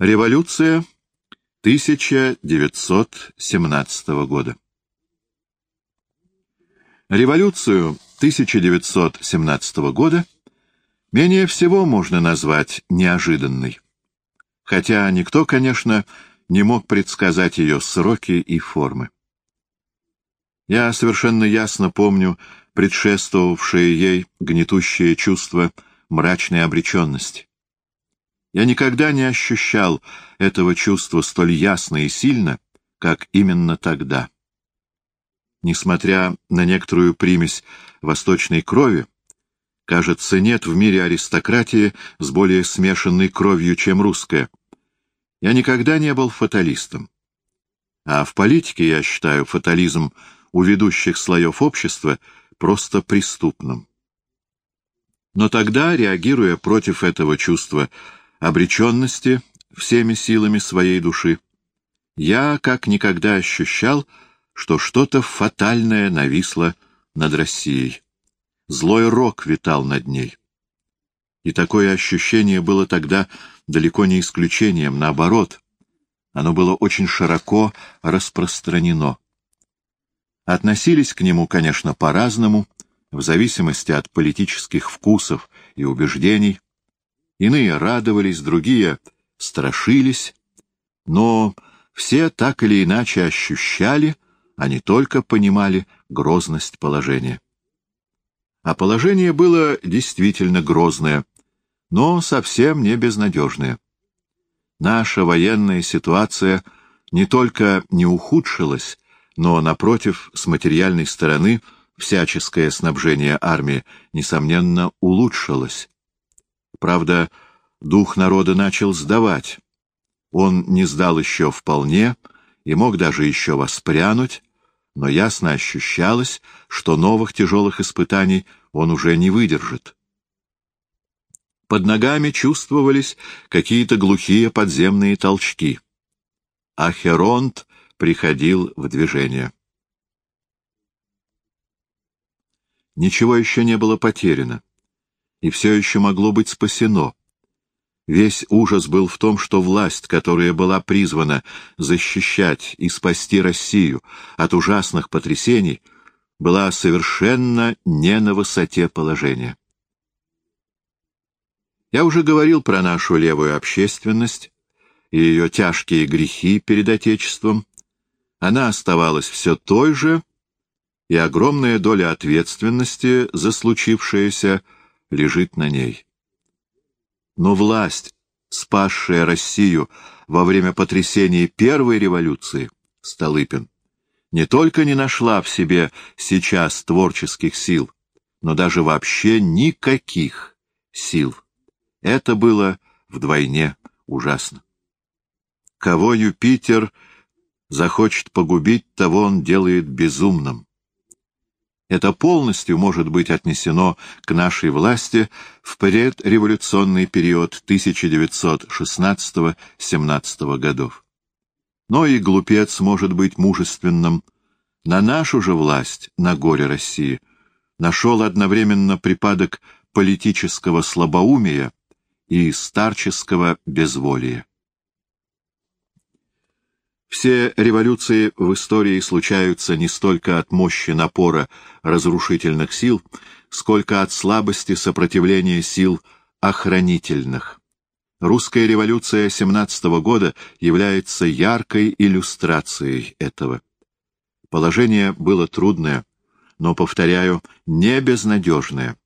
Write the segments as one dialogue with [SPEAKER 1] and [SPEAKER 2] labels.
[SPEAKER 1] Революция 1917 года Революцию 1917 года менее всего можно назвать неожиданной, хотя никто, конечно, не мог предсказать ее сроки и формы. Я совершенно ясно помню предшествовавшее ей гнетущее чувство мрачной обреченности. Я никогда не ощущал этого чувства столь ясно и сильно, как именно тогда. Несмотря на некоторую примесь восточной крови, кажется, нет в мире аристократии с более смешанной кровью, чем русская. Я никогда не был фаталистом. А в политике я считаю фатализм у ведущих слоев общества просто преступным. Но тогда, реагируя против этого чувства обреченности всеми силами своей души, я как никогда ощущал, что что-то фатальное нависло над Россией. Злой рок витал над ней. И такое ощущение было тогда далеко не исключением, наоборот, оно было очень широко распространено. Относились к нему, конечно, по-разному, в зависимости от политических вкусов и убеждений, Иные радовались, другие страшились, но все так или иначе ощущали, а не только понимали грозность положения. А положение было действительно грозное, но совсем не безнадежное. Наша военная ситуация не только не ухудшилась, но, напротив, с материальной стороны всяческое снабжение армии, несомненно, улучшилось. Правда, дух народа начал сдавать. Он не сдал еще вполне и мог даже еще воспрянуть, но ясно ощущалось, что новых тяжелых испытаний он уже не выдержит. Под ногами чувствовались какие-то глухие подземные толчки. А приходил в движение. Ничего еще не было потеряно и все еще могло быть спасено. Весь ужас был в том, что власть, которая была призвана защищать и спасти Россию от ужасных потрясений, была совершенно не на высоте положения. Я уже говорил про нашу левую общественность и ее тяжкие грехи перед Отечеством. Она оставалась все той же, и огромная доля ответственности за случившееся – лежит на ней. Но власть, спасшая Россию во время потрясений первой революции, Столыпин, не только не нашла в себе сейчас творческих сил, но даже вообще никаких сил. Это было вдвойне ужасно. Кого Юпитер захочет погубить, того он делает безумным. Это полностью может быть отнесено к нашей власти в предреволюционный период 1916-17 годов. Но и глупец может быть мужественным. На нашу же власть, на горе России, нашел одновременно припадок политического слабоумия и старческого безволия. Все революции в истории случаются не столько от мощи напора разрушительных сил, сколько от слабости сопротивления сил охранительных. Русская революция 17 -го года является яркой иллюстрацией этого. Положение было трудное, но, повторяю, не безнадежное.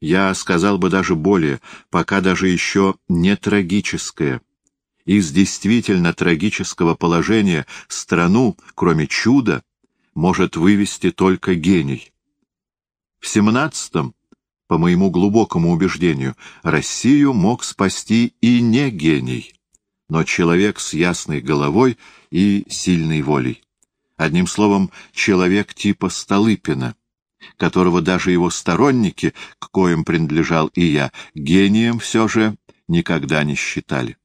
[SPEAKER 1] Я сказал бы даже более, пока даже еще не трагическое. Из действительно трагического положения страну, кроме чуда, может вывести только гений. В семнадцатом, по моему глубокому убеждению, Россию мог спасти и не гений, но человек с ясной головой и сильной волей. Одним словом, человек типа Столыпина, которого даже его сторонники, к коим принадлежал и я, гением все же никогда не считали.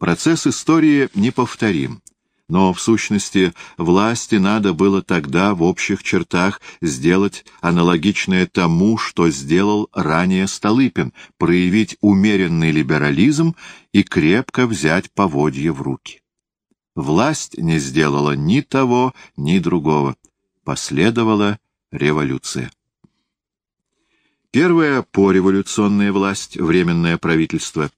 [SPEAKER 1] Процесс истории неповторим, Но, в сущности, власти надо было тогда в общих чертах сделать аналогичное тому, что сделал ранее Столыпин, проявить умеренный либерализм и крепко взять поводье в руки. Власть не сделала ни того, ни другого. Последовала революция. Первая пореволюционная власть, Временное правительство,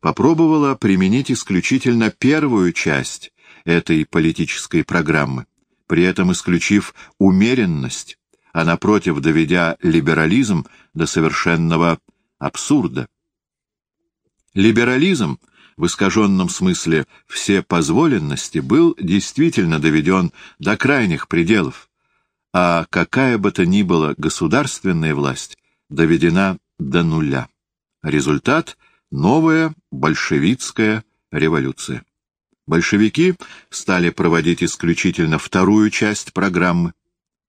[SPEAKER 1] попробовала применить исключительно первую часть этой политической программы, при этом исключив умеренность, а напротив доведя либерализм до совершенного абсурда. Либерализм в искаженном смысле все позволенности был действительно доведен до крайних пределов, а какая бы то ни была государственная власть доведена до нуля. Результат — новая большевистская революция. Большевики стали проводить исключительно вторую часть программы.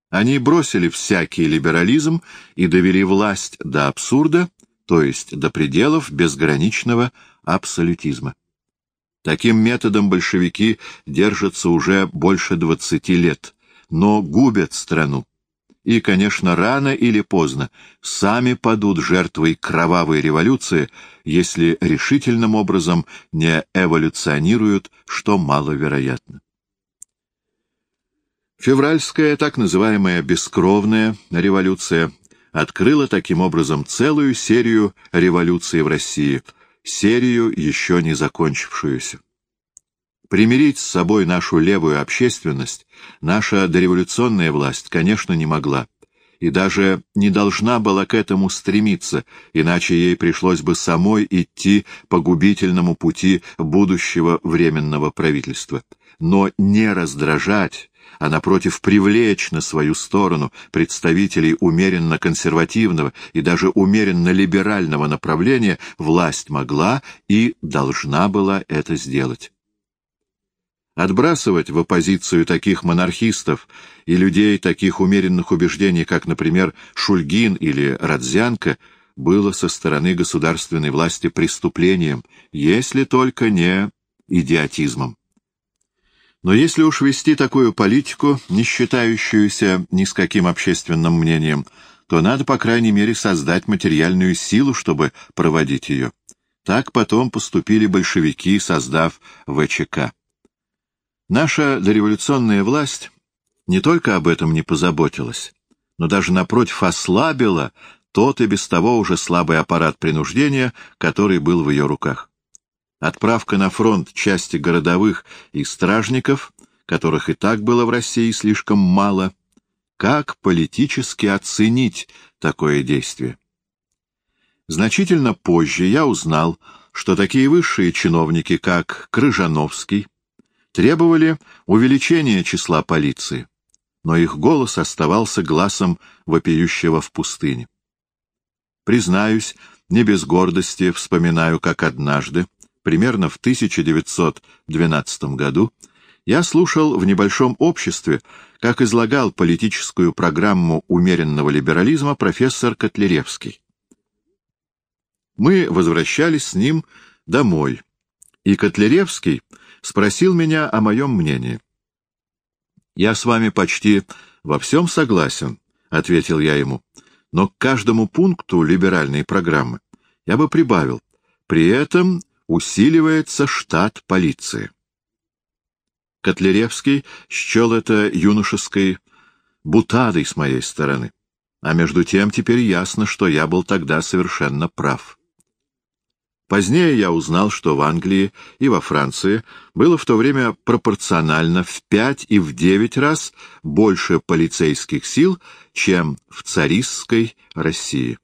[SPEAKER 1] Они бросили всякий либерализм и довели власть до абсурда, то есть до пределов безграничного абсолютизма. Таким методом большевики держатся уже больше двадцати лет, но губят страну. И, конечно, рано или поздно сами падут жертвой кровавой революции, если решительным образом не эволюционируют, что маловероятно. Февральская, так называемая «бескровная» революция открыла таким образом целую серию революций в России, серию, еще не закончившуюся. Примирить с собой нашу левую общественность наша дореволюционная власть, конечно, не могла, и даже не должна была к этому стремиться, иначе ей пришлось бы самой идти по губительному пути будущего временного правительства. Но не раздражать, а, напротив, привлечь на свою сторону представителей умеренно-консервативного и даже умеренно-либерального направления власть могла и должна была это сделать. Отбрасывать в оппозицию таких монархистов и людей таких умеренных убеждений, как, например, Шульгин или Радзянко, было со стороны государственной власти преступлением, если только не идиотизмом. Но если уж вести такую политику, не считающуюся ни с каким общественным мнением, то надо, по крайней мере, создать материальную силу, чтобы проводить ее. Так потом поступили большевики, создав ВЧК. Наша дореволюционная власть не только об этом не позаботилась, но даже, напротив, ослабила тот и без того уже слабый аппарат принуждения, который был в ее руках. Отправка на фронт части городовых и стражников, которых и так было в России слишком мало, как политически оценить такое действие? Значительно позже я узнал, что такие высшие чиновники, как Крыжановский, требовали увеличения числа полиции, но их голос оставался глазом вопиющего в пустыне. Признаюсь, не без гордости вспоминаю, как однажды, примерно в 1912 году, я слушал в небольшом обществе, как излагал политическую программу умеренного либерализма профессор Котляревский. Мы возвращались с ним домой, и Котляревский спросил меня о моем мнении. «Я с вами почти во всем согласен», — ответил я ему, — «но к каждому пункту либеральной программы я бы прибавил. При этом усиливается штат полиции». Котляревский счел это юношеской бутадой с моей стороны. А между тем теперь ясно, что я был тогда совершенно прав. Позднее я узнал, что в Англии и во Франции было в то время пропорционально в пять и в девять раз больше полицейских сил, чем в царистской России.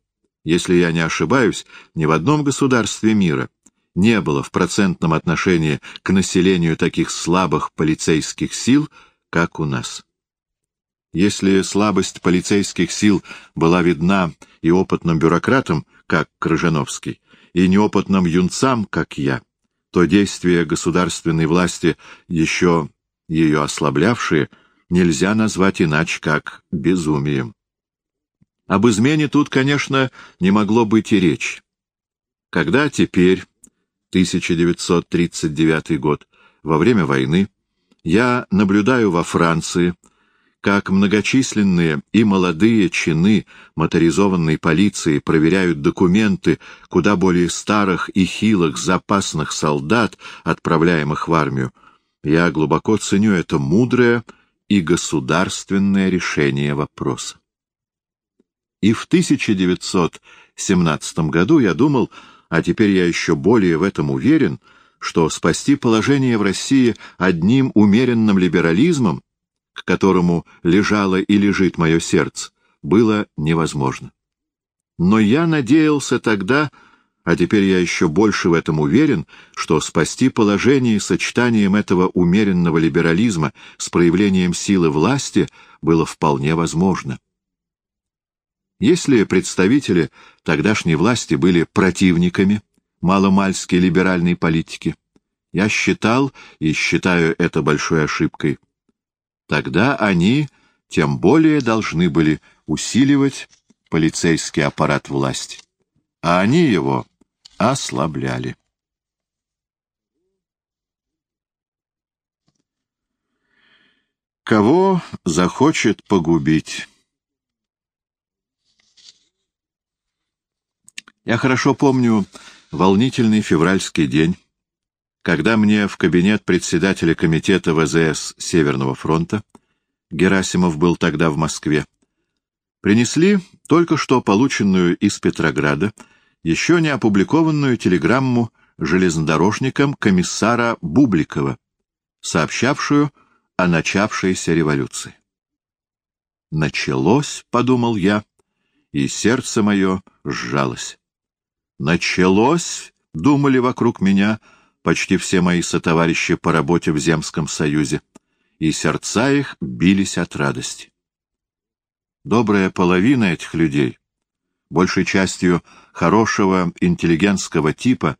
[SPEAKER 1] Если я не ошибаюсь, ни в одном государстве мира не было в процентном отношении к населению таких слабых полицейских сил, как у нас. Если слабость полицейских сил была видна и опытным бюрократам, как Крыжановский, и неопытным юнцам, как я, то действия государственной власти, еще ее ослаблявшие, нельзя назвать иначе, как безумием. Об измене тут, конечно, не могло быть и речь. Когда теперь, 1939 год, во время войны, Я наблюдаю во Франции, как многочисленные и молодые чины моторизованной полиции проверяют документы куда более старых и хилых запасных солдат, отправляемых в армию, я глубоко ценю это мудрое и государственное решение вопроса. И в 1917 году я думал, а теперь я еще более в этом уверен, что спасти положение в России одним умеренным либерализмом, к которому лежало и лежит мое сердце, было невозможно. Но я надеялся тогда, а теперь я еще больше в этом уверен, что спасти положение сочетанием этого умеренного либерализма с проявлением силы власти было вполне возможно. Если представители тогдашней власти были противниками маломальской либеральной политики, я считал и считаю это большой ошибкой, тогда они тем более должны были усиливать полицейский аппарат власти, а они его ослабляли. Кого захочет погубить? Я хорошо помню волнительный февральский день, когда мне в кабинет председателя комитета ВЗС Северного фронта, Герасимов был тогда в Москве, принесли только что полученную из Петрограда еще не опубликованную телеграмму железнодорожникам комиссара Бубликова, сообщавшую о начавшейся революции. «Началось», — подумал я, и сердце мое сжалось. «Началось», — думали вокруг меня почти все мои сотоварищи по работе в Земском союзе, и сердца их бились от радости. Добрая половина этих людей — большей частью хорошего интеллигентского типа,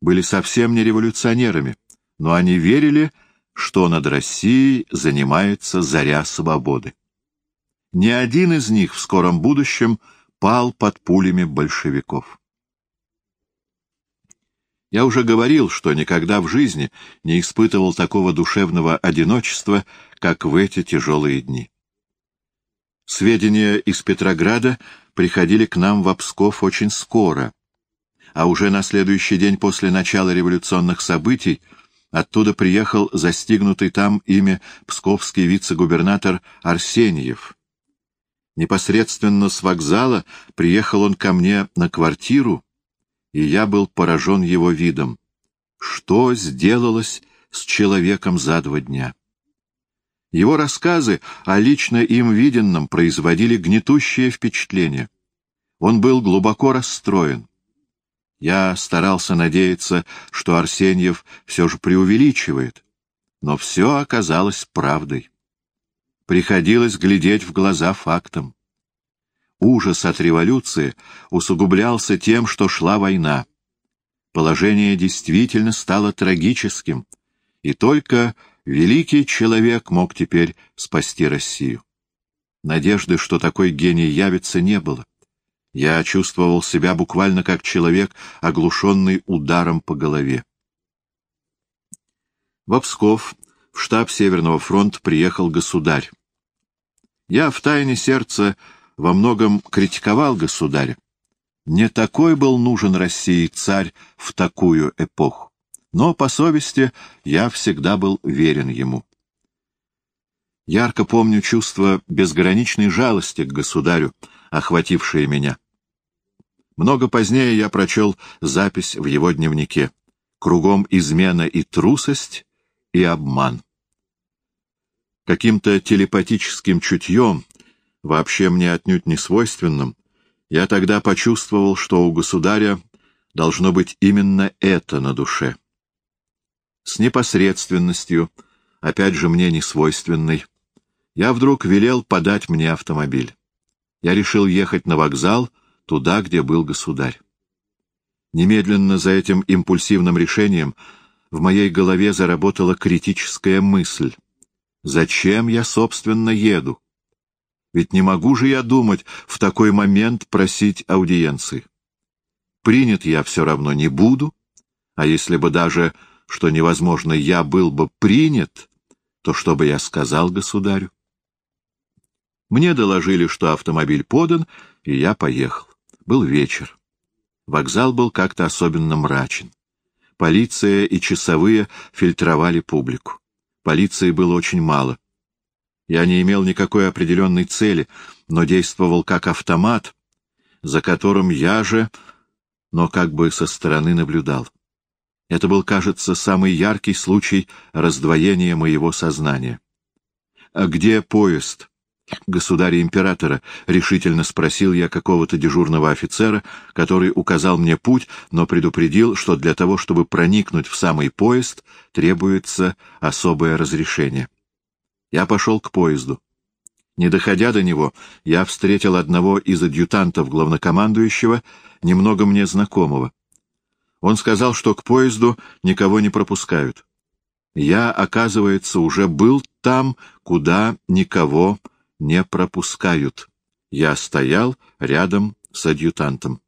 [SPEAKER 1] были совсем не революционерами, но они верили, что над Россией занимается заря свободы. Ни один из них в скором будущем пал под пулями большевиков. Я уже говорил, что никогда в жизни не испытывал такого душевного одиночества, как в эти тяжелые дни. Сведения из Петрограда приходили к нам в Псков очень скоро, а уже на следующий день после начала революционных событий оттуда приехал застигнутый там ими псковский вице-губернатор Арсеньев. Непосредственно с вокзала приехал он ко мне на квартиру, и я был поражен его видом. Что сделалось с человеком за два дня? Его рассказы о лично им виденном производили гнетущее впечатление. Он был глубоко расстроен. Я старался надеяться, что Арсеньев все же преувеличивает, но все оказалось правдой. Приходилось глядеть в глаза фактам. Ужас от революции усугублялся тем, что шла война. Положение действительно стало трагическим, и только Великий человек мог теперь спасти Россию. Надежды, что такой гений явится, не было. Я чувствовал себя буквально как человек, оглушенный ударом по голове. В Псков, в штаб Северного фронта, приехал государь. Я в тайне сердца во многом критиковал государя. Не такой был нужен России царь в такую эпоху но по совести я всегда был верен ему. Ярко помню чувство безграничной жалости к государю, охватившее меня. Много позднее я прочел запись в его дневнике. Кругом измена и трусость, и обман. Каким-то телепатическим чутьем, вообще мне отнюдь не свойственным, я тогда почувствовал, что у государя должно быть именно это на душе с непосредственностью, опять же мне не свойственной, я вдруг велел подать мне автомобиль. Я решил ехать на вокзал, туда, где был государь. Немедленно за этим импульсивным решением в моей голове заработала критическая мысль. Зачем я, собственно, еду? Ведь не могу же я думать в такой момент просить аудиенции. Принят я все равно не буду, а если бы даже что невозможно, я был бы принят, то что бы я сказал государю? Мне доложили, что автомобиль подан, и я поехал. Был вечер. Вокзал был как-то особенно мрачен. Полиция и часовые фильтровали публику. Полиции было очень мало. Я не имел никакой определенной цели, но действовал как автомат, за которым я же, но как бы со стороны наблюдал. Это был, кажется, самый яркий случай раздвоения моего сознания. «А где поезд?» «Государя-императора», — решительно спросил я какого-то дежурного офицера, который указал мне путь, но предупредил, что для того, чтобы проникнуть в самый поезд, требуется особое разрешение. Я пошел к поезду. Не доходя до него, я встретил одного из адъютантов главнокомандующего, немного мне знакомого. Он сказал, что к поезду никого не пропускают. Я, оказывается, уже был там, куда никого не пропускают. Я стоял рядом с адъютантом.